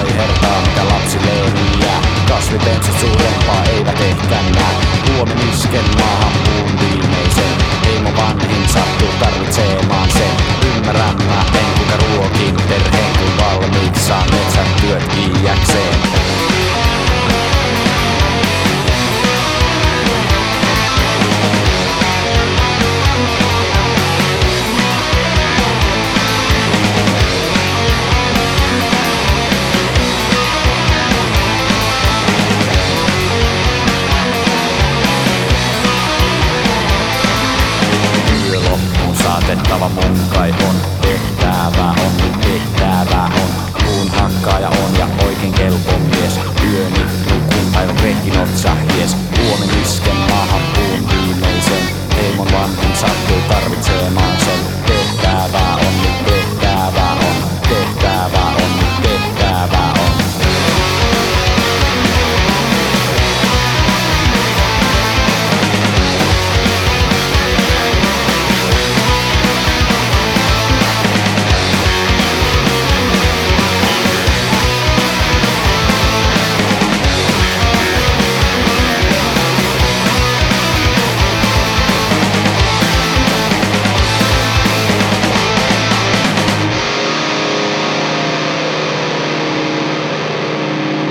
tai hertaa mitä lapsi löyhiä Kasvipensä suurempaa eivät ehkä näe. Huomen isken maahan Joustava mun kai on, tehtävä on, tehtävä on. Puun hakkaaja on ja oikein kelpo mies. Yöni nukun päivän retkin otsa hies. Huomen isken maahan puun viimeisen. Heimon vanhin sattuu tarvitsemaan sen.